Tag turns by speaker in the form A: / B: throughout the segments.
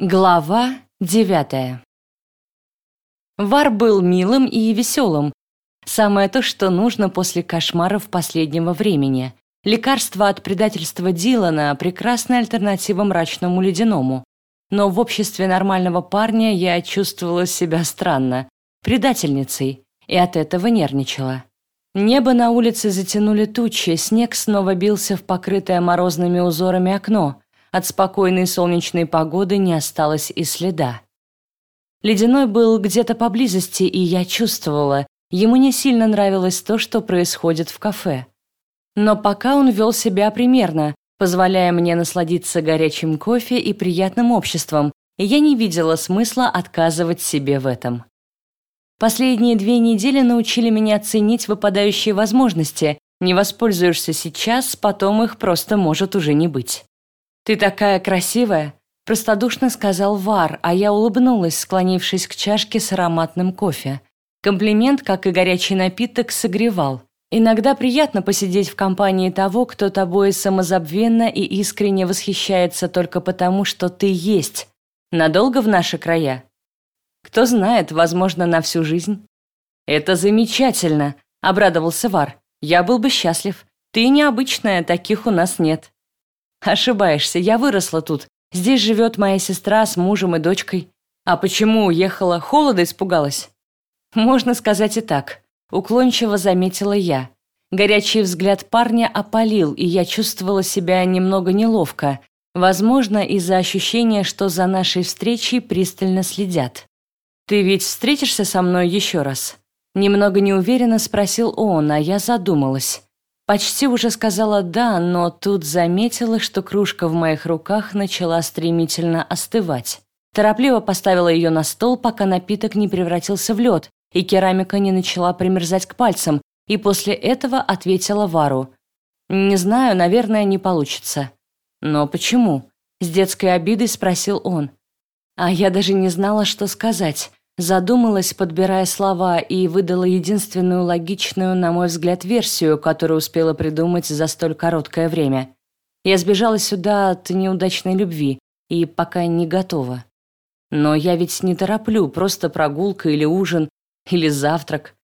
A: Глава девятая Вар был милым и веселым. Самое то, что нужно после кошмаров последнего времени. Лекарство от предательства Дилана – прекрасная альтернатива мрачному ледяному. Но в обществе нормального парня я чувствовала себя странно, предательницей, и от этого нервничала. Небо на улице затянули тучи, снег снова бился в покрытое морозными узорами окно – от спокойной солнечной погоды не осталось и следа. Ледяной был где-то поблизости, и я чувствовала, ему не сильно нравилось то, что происходит в кафе. Но пока он вел себя примерно, позволяя мне насладиться горячим кофе и приятным обществом, и я не видела смысла отказывать себе в этом. Последние две недели научили меня ценить выпадающие возможности. Не воспользуешься сейчас, потом их просто может уже не быть. «Ты такая красивая!» – простодушно сказал Вар, а я улыбнулась, склонившись к чашке с ароматным кофе. Комплимент, как и горячий напиток, согревал. Иногда приятно посидеть в компании того, кто тобой самозабвенно и искренне восхищается только потому, что ты есть. Надолго в наши края? Кто знает, возможно, на всю жизнь. «Это замечательно!» – обрадовался Вар. «Я был бы счастлив. Ты необычная, таких у нас нет». Ошибаешься, я выросла тут. Здесь живет моя сестра с мужем и дочкой. А почему уехала? Холода испугалась? Можно сказать и так. Уклончиво заметила я. Горячий взгляд парня опалил, и я чувствовала себя немного неловко. Возможно, из-за ощущения, что за нашей встречей пристально следят. «Ты ведь встретишься со мной еще раз?» Немного неуверенно спросил он, а я задумалась. Почти уже сказала «да», но тут заметила, что кружка в моих руках начала стремительно остывать. Торопливо поставила ее на стол, пока напиток не превратился в лед, и керамика не начала примерзать к пальцам, и после этого ответила Вару. «Не знаю, наверное, не получится». «Но почему?» – с детской обидой спросил он. А я даже не знала, что сказать. Задумалась, подбирая слова, и выдала единственную логичную, на мой взгляд, версию, которую успела придумать за столь короткое время. Я сбежала сюда от неудачной любви и пока не готова. Но я ведь не тороплю, просто прогулка или ужин, или завтрак.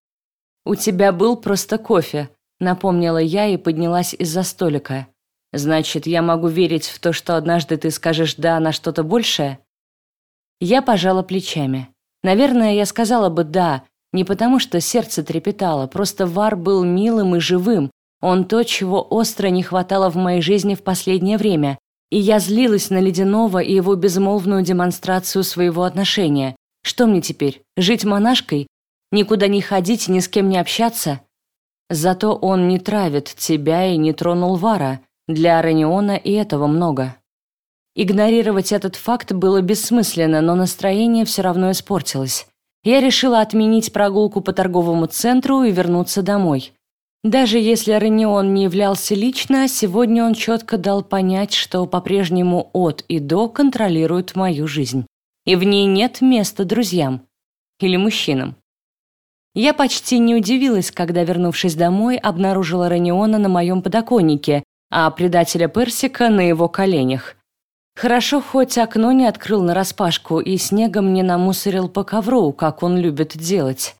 A: «У тебя был просто кофе», — напомнила я и поднялась из-за столика. «Значит, я могу верить в то, что однажды ты скажешь «да» на что-то большее?» Я пожала плечами. Наверное, я сказала бы «да», не потому что сердце трепетало, просто Вар был милым и живым, он то, чего остро не хватало в моей жизни в последнее время, и я злилась на Ледяного и его безмолвную демонстрацию своего отношения. Что мне теперь, жить монашкой? Никуда не ходить, ни с кем не общаться? Зато он не травит тебя и не тронул Вара. Для Араниона и этого много. Игнорировать этот факт было бессмысленно, но настроение все равно испортилось. Я решила отменить прогулку по торговому центру и вернуться домой. Даже если Ренион не являлся лично, сегодня он четко дал понять, что по-прежнему от и до контролирует мою жизнь. И в ней нет места друзьям. Или мужчинам. Я почти не удивилась, когда, вернувшись домой, обнаружила Рениона на моем подоконнике, а предателя Персика на его коленях. Хорошо, хоть окно не открыл нараспашку и снегом не намусорил по ковру, как он любит делать.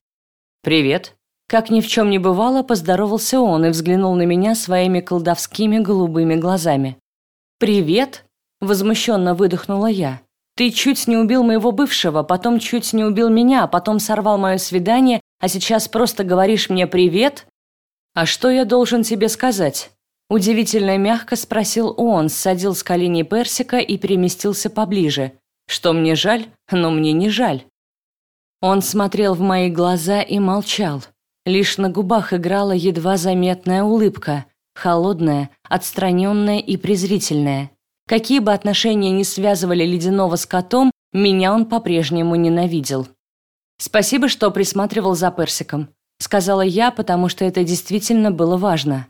A: «Привет». Как ни в чем не бывало, поздоровался он и взглянул на меня своими колдовскими голубыми глазами. «Привет?» – возмущенно выдохнула я. «Ты чуть не убил моего бывшего, потом чуть не убил меня, потом сорвал мое свидание, а сейчас просто говоришь мне «привет»?» «А что я должен тебе сказать?» Удивительно мягко спросил он, садил с колени персика и переместился поближе. Что мне жаль, но мне не жаль. Он смотрел в мои глаза и молчал. Лишь на губах играла едва заметная улыбка, холодная, отстраненная и презрительная. Какие бы отношения ни связывали ледяного с котом, меня он по-прежнему ненавидел. «Спасибо, что присматривал за персиком», — сказала я, потому что это действительно было важно.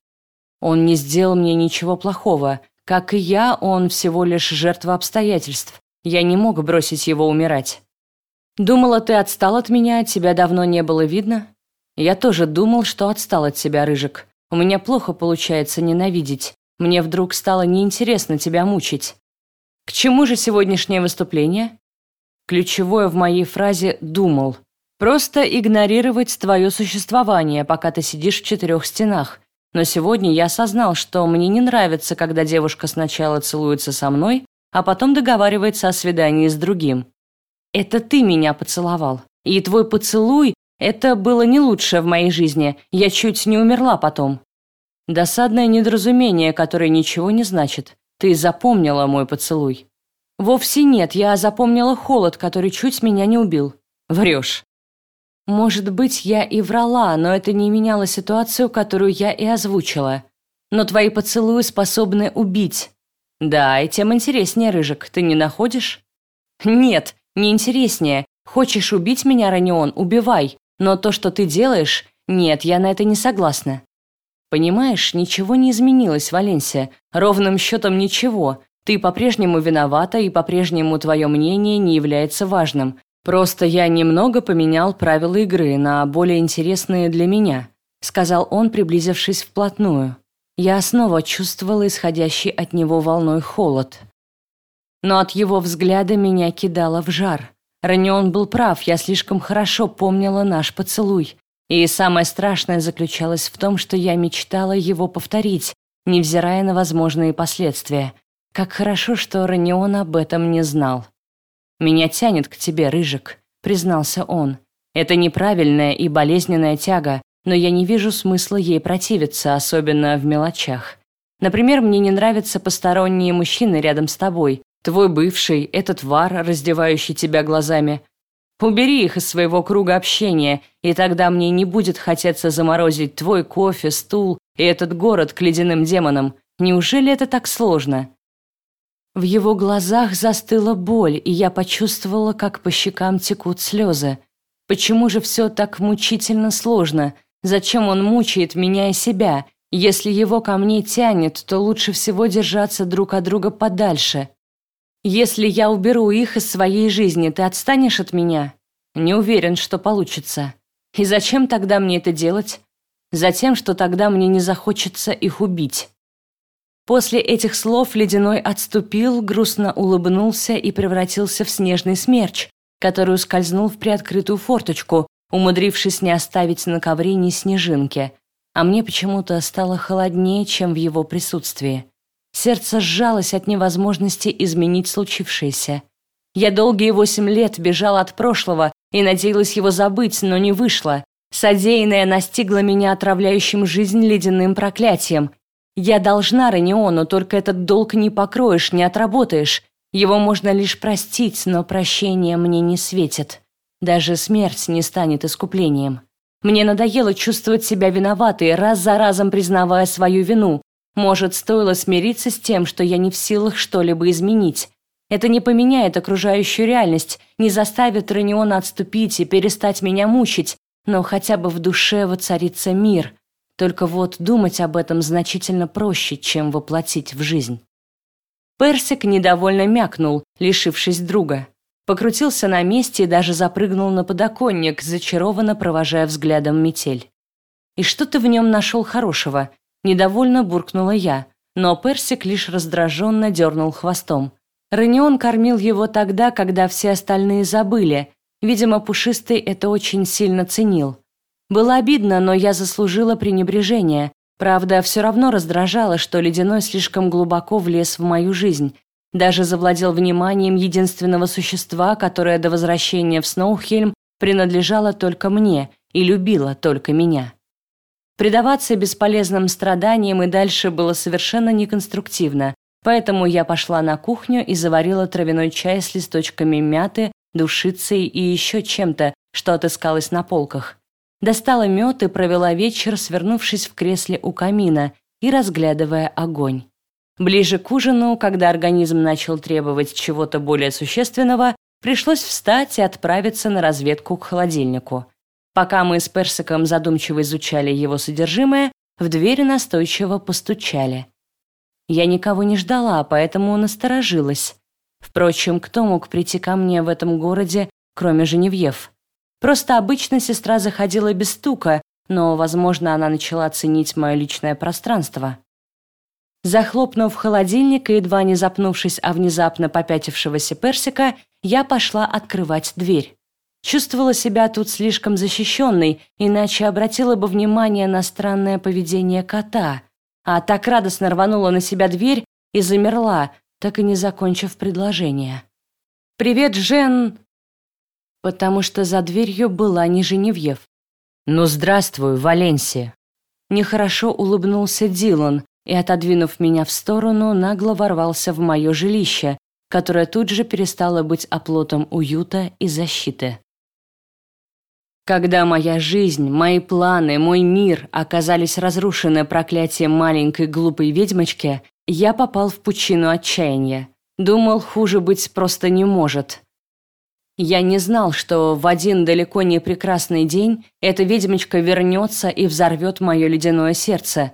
A: Он не сделал мне ничего плохого. Как и я, он всего лишь жертва обстоятельств. Я не мог бросить его умирать. Думала, ты отстал от меня, тебя давно не было видно? Я тоже думал, что отстал от тебя, Рыжик. У меня плохо получается ненавидеть. Мне вдруг стало неинтересно тебя мучить. К чему же сегодняшнее выступление? Ключевое в моей фразе «думал». Просто игнорировать твое существование, пока ты сидишь в четырех стенах. Но сегодня я осознал, что мне не нравится, когда девушка сначала целуется со мной, а потом договаривается о свидании с другим. Это ты меня поцеловал. И твой поцелуй – это было не лучшее в моей жизни. Я чуть не умерла потом. Досадное недоразумение, которое ничего не значит. Ты запомнила мой поцелуй. Вовсе нет, я запомнила холод, который чуть меня не убил. Врешь. Может быть, я и врала, но это не меняло ситуацию, которую я и озвучила. Но твои поцелуи способны убить. Да, и тем интереснее, Рыжик, ты не находишь? Нет, не интереснее. Хочешь убить меня, Ранион, убивай. Но то, что ты делаешь, нет, я на это не согласна. Понимаешь, ничего не изменилось, Валенсия. Ровным счетом ничего. Ты по-прежнему виновата, и по-прежнему твое мнение не является важным. Просто я немного поменял правила игры на более интересные для меня», сказал он, приблизившись вплотную. Я снова чувствовала исходящий от него волной холод. Но от его взгляда меня кидало в жар. Ранион был прав, я слишком хорошо помнила наш поцелуй. И самое страшное заключалось в том, что я мечтала его повторить, невзирая на возможные последствия. Как хорошо, что Ранион об этом не знал. «Меня тянет к тебе, Рыжик», — признался он. «Это неправильная и болезненная тяга, но я не вижу смысла ей противиться, особенно в мелочах. Например, мне не нравятся посторонние мужчины рядом с тобой. Твой бывший, этот вар, раздевающий тебя глазами. Убери их из своего круга общения, и тогда мне не будет хотеться заморозить твой кофе, стул и этот город к ледяным демонам. Неужели это так сложно?» В его глазах застыла боль, и я почувствовала, как по щекам текут слезы. Почему же все так мучительно сложно? Зачем он мучает меня и себя? Если его ко мне тянет, то лучше всего держаться друг от друга подальше. Если я уберу их из своей жизни, ты отстанешь от меня? Не уверен, что получится. И зачем тогда мне это делать? Затем, что тогда мне не захочется их убить. После этих слов Ледяной отступил, грустно улыбнулся и превратился в снежный смерч, который скользнул в приоткрытую форточку, умудрившись не оставить на ковре ни снежинки. А мне почему-то стало холоднее, чем в его присутствии. Сердце сжалось от невозможности изменить случившееся. Я долгие восемь лет бежала от прошлого и надеялась его забыть, но не вышло. Содеянное настигло меня отравляющим жизнь ледяным проклятием, я должна Раниону, только этот долг не покроешь, не отработаешь. Его можно лишь простить, но прощение мне не светит. Даже смерть не станет искуплением. Мне надоело чувствовать себя виноватой, раз за разом признавая свою вину. Может, стоило смириться с тем, что я не в силах что-либо изменить. Это не поменяет окружающую реальность, не заставит Раниона отступить и перестать меня мучить, но хотя бы в душе воцарится мир – только вот думать об этом значительно проще, чем воплотить в жизнь. Персик недовольно мякнул, лишившись друга. Покрутился на месте и даже запрыгнул на подоконник, зачарованно провожая взглядом метель. «И что ты в нем нашел хорошего?» Недовольно буркнула я, но Персик лишь раздраженно дернул хвостом. Ранион кормил его тогда, когда все остальные забыли. Видимо, Пушистый это очень сильно ценил. Было обидно, но я заслужила пренебрежение. Правда, все равно раздражало, что Ледяной слишком глубоко влез в мою жизнь. Даже завладел вниманием единственного существа, которое до возвращения в Сноухельм принадлежало только мне и любило только меня. Предаваться бесполезным страданиям и дальше было совершенно неконструктивно, поэтому я пошла на кухню и заварила травяной чай с листочками мяты, душицей и еще чем-то, что отыскалось на полках. Достала мед и провела вечер, свернувшись в кресле у камина и разглядывая огонь. Ближе к ужину, когда организм начал требовать чего-то более существенного, пришлось встать и отправиться на разведку к холодильнику. Пока мы с Персиком задумчиво изучали его содержимое, в двери настойчиво постучали. Я никого не ждала, поэтому насторожилась. Впрочем, кто мог прийти ко мне в этом городе, кроме Женевьев? Просто обычно сестра заходила без стука, но, возможно, она начала ценить мое личное пространство. Захлопнув холодильник и едва не запнувшись о внезапно попятившегося персика, я пошла открывать дверь. Чувствовала себя тут слишком защищенной, иначе обратила бы внимание на странное поведение кота, а так радостно рванула на себя дверь и замерла, так и не закончив предложение. «Привет, Жен!» Потому что за дверью была не Женевьев. «Ну, здравствуй, Валенсия!» Нехорошо улыбнулся Дилан и, отодвинув меня в сторону, нагло ворвался в мое жилище, которое тут же перестало быть оплотом уюта и защиты. Когда моя жизнь, мои планы, мой мир оказались разрушены проклятием маленькой глупой ведьмочки, я попал в пучину отчаяния. Думал, хуже быть просто не может. Я не знал, что в один далеко не прекрасный день эта ведьмочка вернется и взорвет мое ледяное сердце.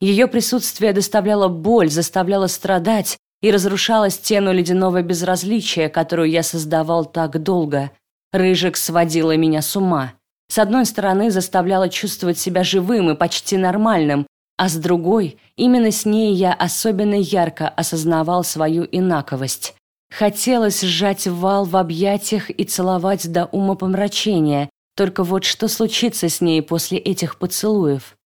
A: Ее присутствие доставляло боль, заставляло страдать и разрушало стену ледяного безразличия, которую я создавал так долго – Рыжик сводила меня с ума. С одной стороны, заставляла чувствовать себя живым и почти нормальным, а с другой, именно с ней я особенно ярко осознавал свою инаковость. Хотелось сжать вал в объятиях и целовать до умопомрачения, только вот что случится с ней после этих поцелуев?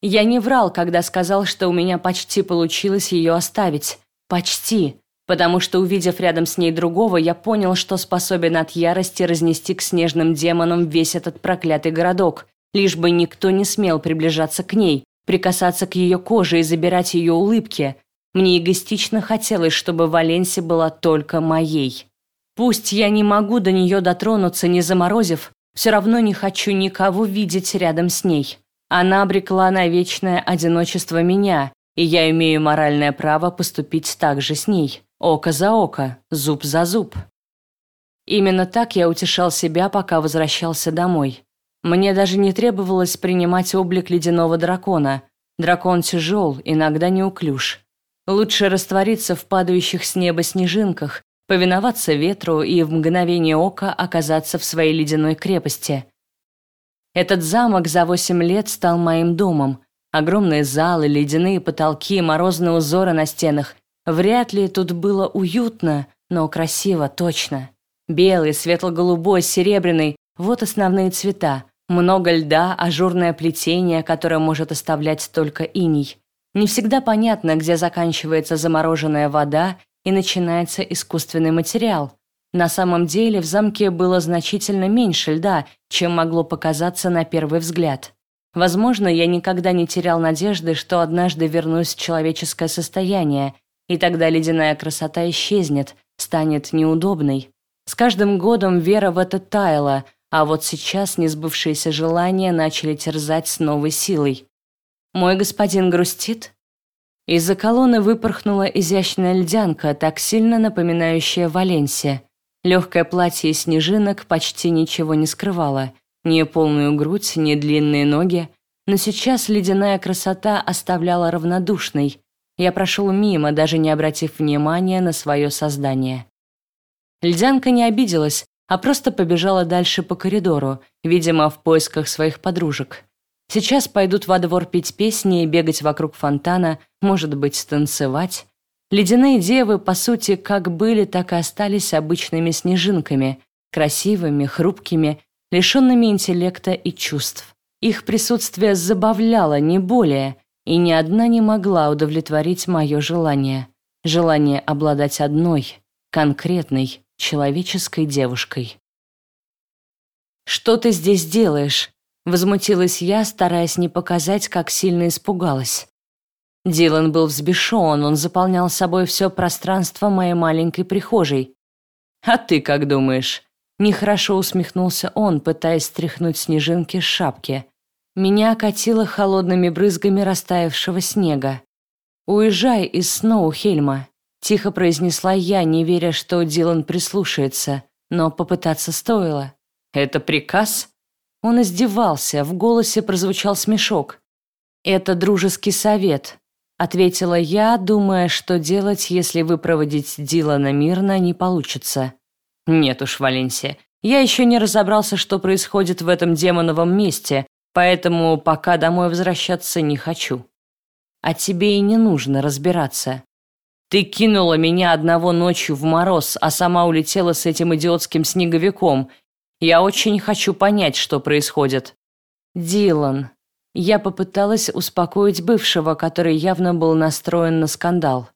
A: Я не врал, когда сказал, что у меня почти получилось ее оставить. Почти потому что, увидев рядом с ней другого, я понял, что способен от ярости разнести к снежным демонам весь этот проклятый городок, лишь бы никто не смел приближаться к ней, прикасаться к ее коже и забирать ее улыбки. Мне эгоистично хотелось, чтобы Валенси была только моей. Пусть я не могу до нее дотронуться, не заморозив, все равно не хочу никого видеть рядом с ней. Она обрекла на вечное одиночество меня, и я имею моральное право поступить так же с ней. Око за око, зуб за зуб. Именно так я утешал себя, пока возвращался домой. Мне даже не требовалось принимать облик ледяного дракона. Дракон тяжел, иногда неуклюж. Лучше раствориться в падающих с неба снежинках, повиноваться ветру и в мгновение ока оказаться в своей ледяной крепости. Этот замок за восемь лет стал моим домом. Огромные залы, ледяные потолки, морозные узоры на стенах, Вряд ли тут было уютно, но красиво точно. Белый, светло-голубой, серебряный – вот основные цвета. Много льда, ажурное плетение, которое может оставлять только иней. Не всегда понятно, где заканчивается замороженная вода и начинается искусственный материал. На самом деле в замке было значительно меньше льда, чем могло показаться на первый взгляд. Возможно, я никогда не терял надежды, что однажды вернусь в человеческое состояние, и тогда ледяная красота исчезнет, станет неудобной. С каждым годом вера в это таяла, а вот сейчас несбывшиеся желания начали терзать с новой силой. «Мой господин грустит?» Из-за колонны выпорхнула изящная льдянка, так сильно напоминающая Валенсия. Легкое платье из снежинок почти ничего не скрывало. Ни полную грудь, ни длинные ноги. Но сейчас ледяная красота оставляла равнодушной. Я прошел мимо, даже не обратив внимания на свое создание. Льдянка не обиделась, а просто побежала дальше по коридору, видимо, в поисках своих подружек. Сейчас пойдут во двор петь песни и бегать вокруг фонтана, может быть, танцевать. Ледяные девы, по сути, как были, так и остались обычными снежинками, красивыми, хрупкими, лишенными интеллекта и чувств. Их присутствие забавляло, не более, и ни одна не могла удовлетворить мое желание. Желание обладать одной, конкретной, человеческой девушкой. «Что ты здесь делаешь?» — возмутилась я, стараясь не показать, как сильно испугалась. Дилан был взбешен, он заполнял собой все пространство моей маленькой прихожей. «А ты как думаешь?» Нехорошо усмехнулся он, пытаясь стряхнуть снежинки с шапки. Меня окатило холодными брызгами растаявшего снега. «Уезжай из Сноухельма», — тихо произнесла я, не веря, что Дилан прислушается, но попытаться стоило. «Это приказ?» Он издевался, в голосе прозвучал смешок. «Это дружеский совет», — ответила я, думая, что делать, если выпроводить Дилана мирно, не получится. «Нет уж, Валенсия, я еще не разобрался, что происходит в этом демоновом месте, поэтому пока домой возвращаться не хочу. а тебе и не нужно разбираться. Ты кинула меня одного ночью в мороз, а сама улетела с этим идиотским снеговиком. Я очень хочу понять, что происходит. Дилан. Я попыталась успокоить бывшего, который явно был настроен на скандал.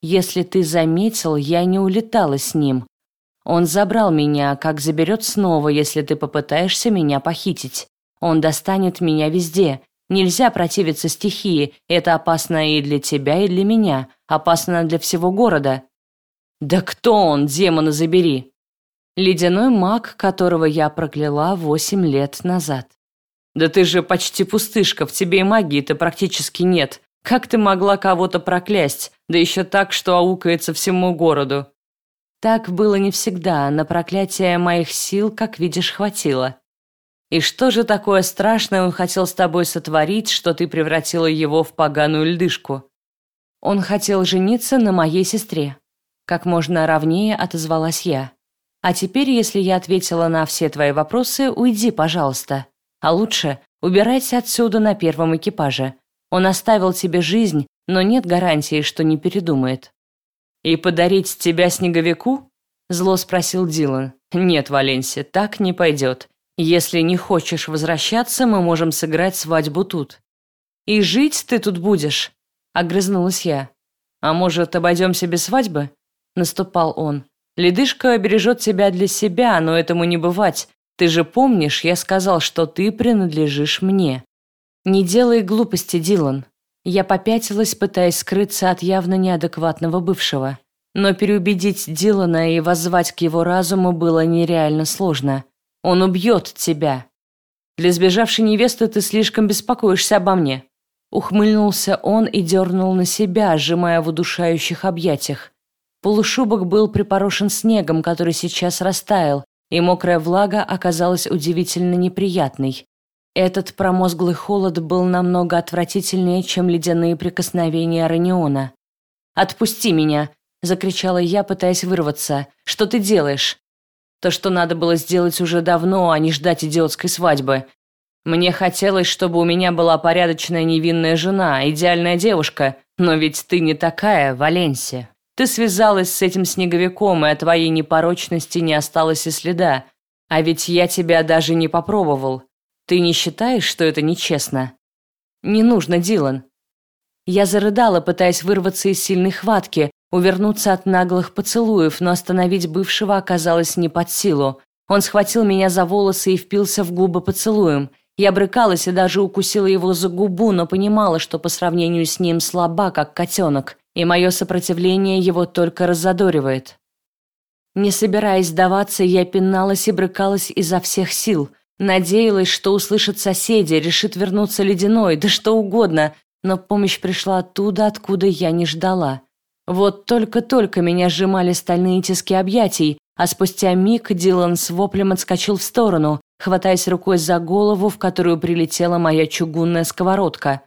A: Если ты заметил, я не улетала с ним. Он забрал меня, как заберет снова, если ты попытаешься меня похитить. Он достанет меня везде. Нельзя противиться стихии. Это опасно и для тебя, и для меня. Опасно для всего города. Да кто он, демона забери? Ледяной маг, которого я прокляла восемь лет назад. Да ты же почти пустышка, в тебе и магии-то практически нет. Как ты могла кого-то проклясть, да еще так, что аукается всему городу? Так было не всегда, на проклятие моих сил, как видишь, хватило. И что же такое страшное он хотел с тобой сотворить, что ты превратила его в поганую льдышку? Он хотел жениться на моей сестре. Как можно ровнее отозвалась я. А теперь, если я ответила на все твои вопросы, уйди, пожалуйста. А лучше убирайся отсюда на первом экипаже. Он оставил тебе жизнь, но нет гарантии, что не передумает. И подарить тебя снеговику? Зло спросил Дилан. Нет, Валенсия, так не пойдет. Если не хочешь возвращаться, мы можем сыграть свадьбу тут. И жить ты тут будешь? Огрызнулась я. А может, обойдемся без свадьбы? Наступал он. Ледышка бережет тебя для себя, но этому не бывать. Ты же помнишь, я сказал, что ты принадлежишь мне. «Не делай глупости, Дилан». Я попятилась, пытаясь скрыться от явно неадекватного бывшего. Но переубедить Дилана и воззвать к его разуму было нереально сложно. Он убьет тебя. Для сбежавшей невесты ты слишком беспокоишься обо мне. Ухмыльнулся он и дернул на себя, сжимая в удушающих объятиях. Полушубок был припорошен снегом, который сейчас растаял, и мокрая влага оказалась удивительно неприятной. Этот промозглый холод был намного отвратительнее, чем ледяные прикосновения Раниона. «Отпусти меня!» – закричала я, пытаясь вырваться. «Что ты делаешь?» «То, что надо было сделать уже давно, а не ждать идиотской свадьбы. Мне хотелось, чтобы у меня была порядочная невинная жена, идеальная девушка, но ведь ты не такая, Валенсия. Ты связалась с этим снеговиком, и о твоей непорочности не осталось и следа. А ведь я тебя даже не попробовал. Ты не считаешь, что это нечестно? Не нужно, Дилан. Я зарыдала, пытаясь вырваться из сильной хватки, увернуться от наглых поцелуев, но остановить бывшего оказалось не под силу. Он схватил меня за волосы и впился в губы поцелуем. Я брыкалась и даже укусила его за губу, но понимала, что по сравнению с ним слаба, как котенок, и мое сопротивление его только раззадоривает. Не собираясь сдаваться, я пиналась и брыкалась изо всех сил – Надеялась, что услышат соседи, решит вернуться ледяной, да что угодно, но помощь пришла оттуда, откуда я не ждала. Вот только-только меня сжимали стальные тиски объятий, а спустя миг Дилан с воплем отскочил в сторону, хватаясь рукой за голову, в которую прилетела моя чугунная сковородка.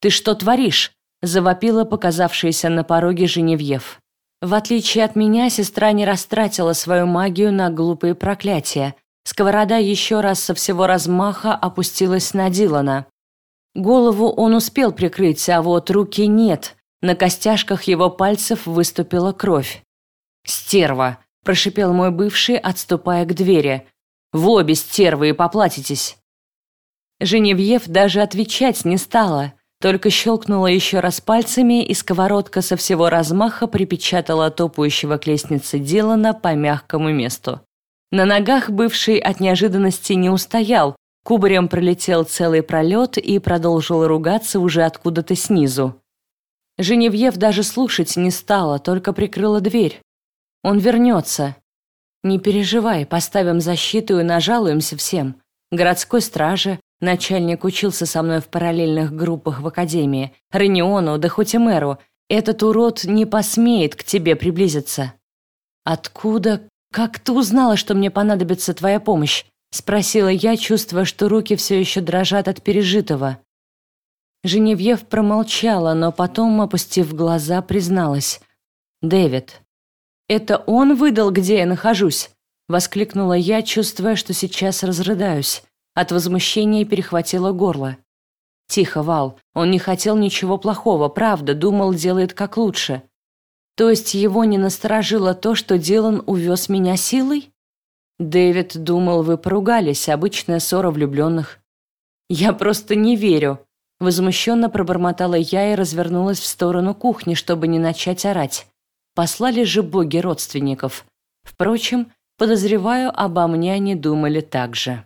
A: «Ты что творишь?» – завопила показавшаяся на пороге Женевьев. В отличие от меня, сестра не растратила свою магию на глупые проклятия – Сковорода еще раз со всего размаха опустилась на Дилана. Голову он успел прикрыть, а вот руки нет. На костяшках его пальцев выступила кровь. «Стерва!» – прошипел мой бывший, отступая к двери. «В обе стервы и поплатитесь!» Женевьев даже отвечать не стала, только щелкнула еще раз пальцами, и сковородка со всего размаха припечатала топающего к лестнице Дилана по мягкому месту. На ногах бывший от неожиданности не устоял, кубарем пролетел целый пролет и продолжил ругаться уже откуда-то снизу. Женевьев даже слушать не стала, только прикрыла дверь. Он вернется. Не переживай, поставим защиту и нажалуемся всем. Городской страже, начальник учился со мной в параллельных группах в академии, Рениону, да хоть и мэру, этот урод не посмеет к тебе приблизиться. Откуда, «Как ты узнала, что мне понадобится твоя помощь?» – спросила я, чувствуя, что руки все еще дрожат от пережитого. Женевьев промолчала, но потом, опустив глаза, призналась. «Дэвид». «Это он выдал, где я нахожусь?» – воскликнула я, чувствуя, что сейчас разрыдаюсь. От возмущения перехватило горло. Тихо, Вал. Он не хотел ничего плохого, правда, думал, делает как лучше. То есть его не насторожило то, что Дилан увез меня силой? Дэвид думал, вы поругались, обычная ссора влюбленных. Я просто не верю. Возмущенно пробормотала я и развернулась в сторону кухни, чтобы не начать орать. Послали же боги родственников. Впрочем, подозреваю, обо мне они думали так же.